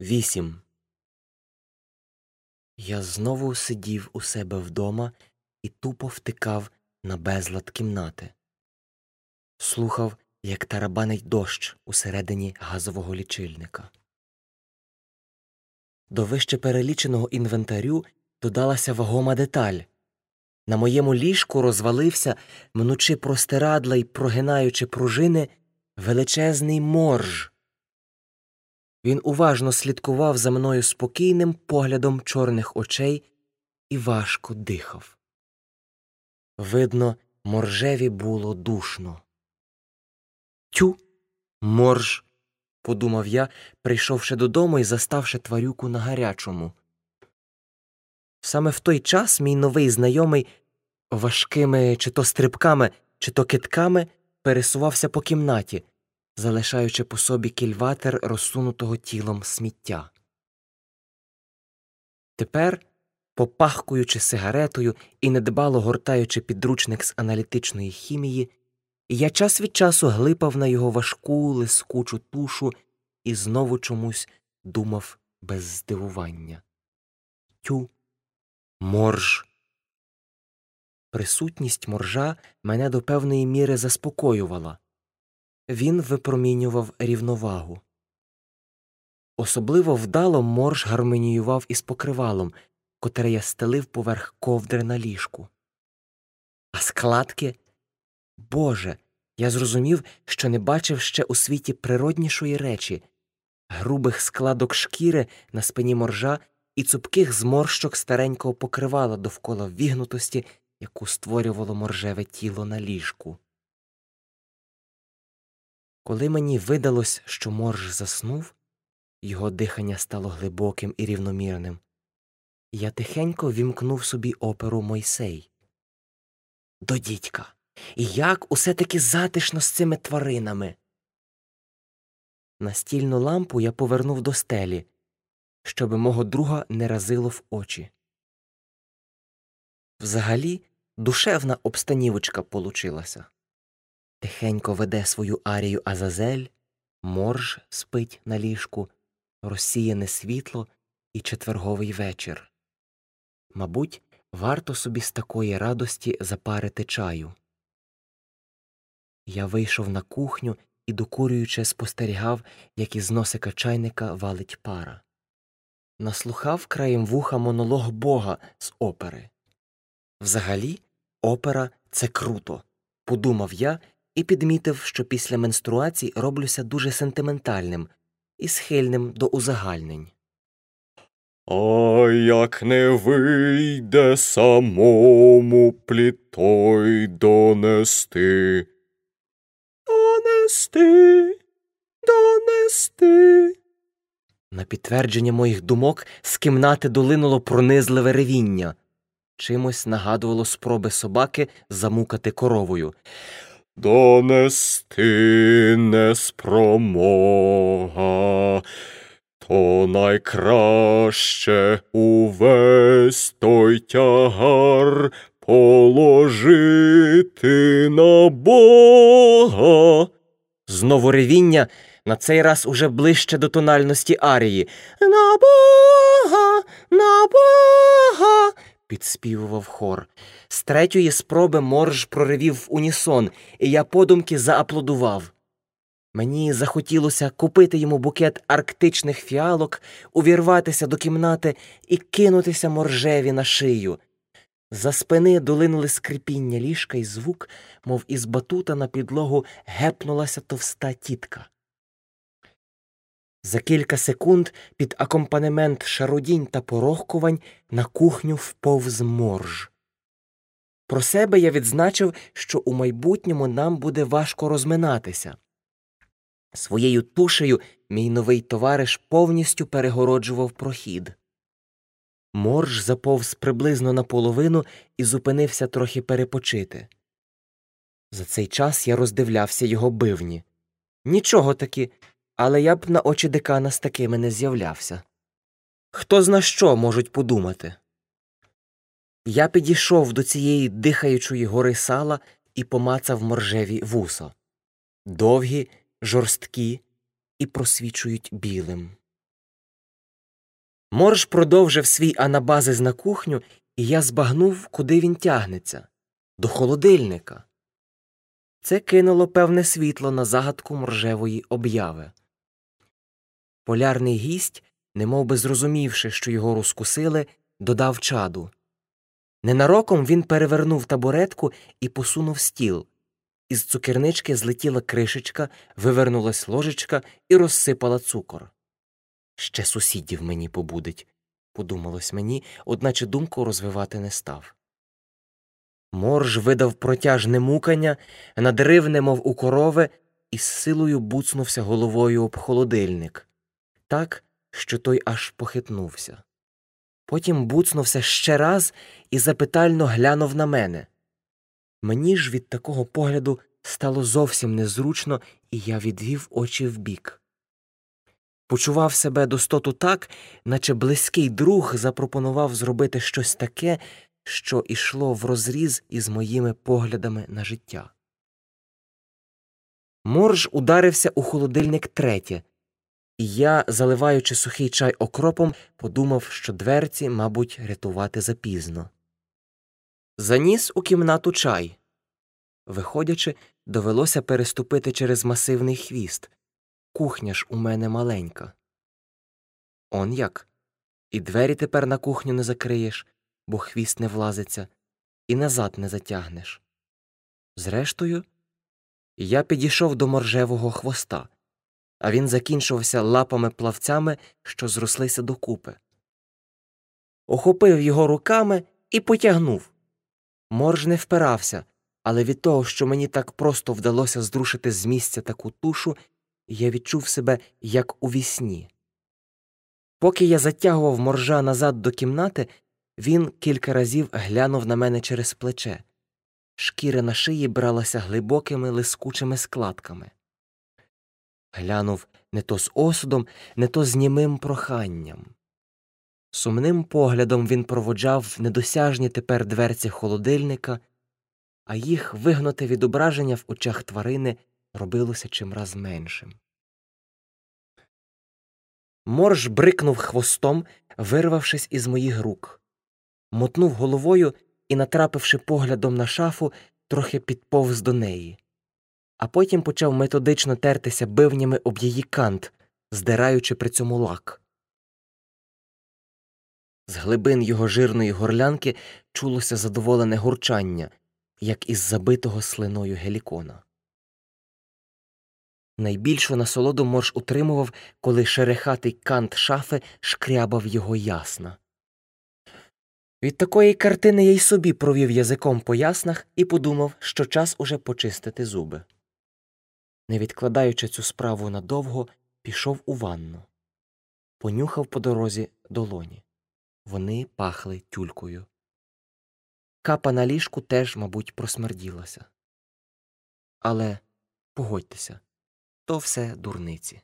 Вісім. Я знову сидів у себе вдома і тупо втикав на безлад кімнати. Слухав, як тарабанить дощ усередині газового лічильника. До вище переліченого інвентарю додалася вагома деталь. На моєму ліжку розвалився, мнучи простирадла й прогинаючи пружини, величезний морж. Він уважно слідкував за мною спокійним поглядом чорних очей і важко дихав. Видно, моржеві було душно. Тю, морж, подумав я, прийшовши додому і заставши тварюку на гарячому. Саме в той час мій новий знайомий важкими чи то стрибками, чи то китками пересувався по кімнаті, залишаючи по собі кільватер розсунутого тілом сміття. Тепер, попахкуючи сигаретою і недбало гортаючи підручник з аналітичної хімії, я час від часу глипав на його важку лискучу тушу і знову чомусь думав без здивування. Тю, морж. Присутність моржа мене до певної міри заспокоювала. Він випромінював рівновагу. Особливо вдало морж гармоніював із покривалом, котре я стелив поверх ковдри на ліжку. А складки Боже, я зрозумів, що не бачив ще у світі природнішої речі грубих складок шкіри на спині моржа і цупких зморщок старенького покривала довкола вігнутості, яку створювало моржеве тіло на ліжку. Коли мені видалось, що морж заснув, його дихання стало глибоким і рівномірним, я тихенько вімкнув собі оперу Мойсей. До дідька. Як усе таки затишно з цими тваринами. Настільну лампу я повернув до стелі, щоби мого друга не разило в очі. Взагалі, душевна обстанівочка получилася. Тихенько веде свою арію Азазель, морж спить на ліжку, розсіяне світло і четверговий вечір. Мабуть, варто собі з такої радості запарити чаю. Я вийшов на кухню і, докурюючи, спостерігав, як із носика чайника валить пара. Наслухав краєм вуха монолог бога з опери. Взагалі, опера це круто, подумав я і підмітив, що після менструацій роблюся дуже сентиментальним і схильним до узагальнень. А як не вийде самому плітой донести. Донести, донести. На підтвердження моїх думок з кімнати долинуло пронизливе ревіння. Чимось нагадувало спроби собаки замукати коровою. Донести не спромога, то найкраще увесь той тягар положити на Бога. Знову ревіння, на цей раз уже ближче до тональності арії. На Бога, на Бога. Підспівував хор. З третьої спроби морж проривів унісон, і я подумки зааплодував. Мені захотілося купити йому букет арктичних фіалок, увірватися до кімнати і кинутися моржеві на шию. За спини долинули скрипіння ліжка і звук, мов із батута на підлогу гепнулася товста тітка. За кілька секунд під акомпанемент шародінь та порохкувань на кухню вповз морж. Про себе я відзначив, що у майбутньому нам буде важко розминатися. Своєю тушею мій новий товариш повністю перегороджував прохід. Морж заповз приблизно наполовину і зупинився трохи перепочити. За цей час я роздивлявся його бивні. Нічого таки, але я б на очі декана з такими не з'являвся. Хто зна що можуть подумати? Я підійшов до цієї дихаючої гори сала і помацав моржеві вуса. Довгі, жорсткі і просвічують білим. Морж продовжив свій анабазис на кухню, і я збагнув, куди він тягнеться до холодильника. Це кинуло певне світло на загадку моржевої обяви. Полярний гість, немов би зрозумівши, що його розкусили, додав чаду. Ненароком він перевернув табуретку і посунув стіл. Із цукернички злетіла кришечка, вивернулась ложечка і розсипала цукор. Ще сусідів мені побудить, подумалось мені, одначе думку розвивати не став. Морж видав протяжне мукання, надрив, немов у корови, і з силою буцнувся головою об холодильник, так, що той аж похитнувся. Потім буцнувся ще раз і запитально глянув на мене. Мені ж від такого погляду стало зовсім незручно, і я відвів очі вбік. Почував себе достоту так, наче близький друг запропонував зробити щось таке, що ішло врозріз із моїми поглядами на життя. Морж ударився у холодильник третє, і я, заливаючи сухий чай окропом, подумав, що дверці, мабуть, рятувати запізно. Заніс у кімнату чай. Виходячи, довелося переступити через масивний хвіст. Кухня ж у мене маленька. Он як? І двері тепер на кухню не закриєш, бо хвіст не влазиться, і назад не затягнеш. Зрештою, я підійшов до моржевого хвоста, а він закінчувався лапами плавцями, що зрослися докупи. Охопив його руками і потягнув. Морж не впирався, але від того, що мені так просто вдалося зрушити з місця таку тушу, я відчув себе як у вісні. Поки я затягував моржа назад до кімнати, він кілька разів глянув на мене через плече. Шкіра на шиї бралася глибокими лискучими складками. Глянув не то з осудом, не то з німим проханням. Сумним поглядом він проводжав недосяжні тепер дверці холодильника, а їх вигноте відображення в очах тварини робилося чимраз меншим. Морж брикнув хвостом, вирвавшись із моїх рук, мотнув головою і, натрапивши поглядом на шафу, трохи підповз до неї, а потім почав методично тертися бивнями об її кант, здираючи при цьому лак. З глибин його жирної горлянки чулося задоволене гурчання, як із забитого слиною гелікона. Найбільшу насолоду морж утримував, коли шерехатий кант шафи шкрябав його ясна. Від такої картини я й собі провів язиком по яснах і подумав, що час уже почистити зуби. Не відкладаючи цю справу надовго, пішов у ванну. Понюхав по дорозі долоні. Вони пахли тюлькою. Капа на ліжку теж, мабуть, просмерділася. Але погодьтеся то все дурниці.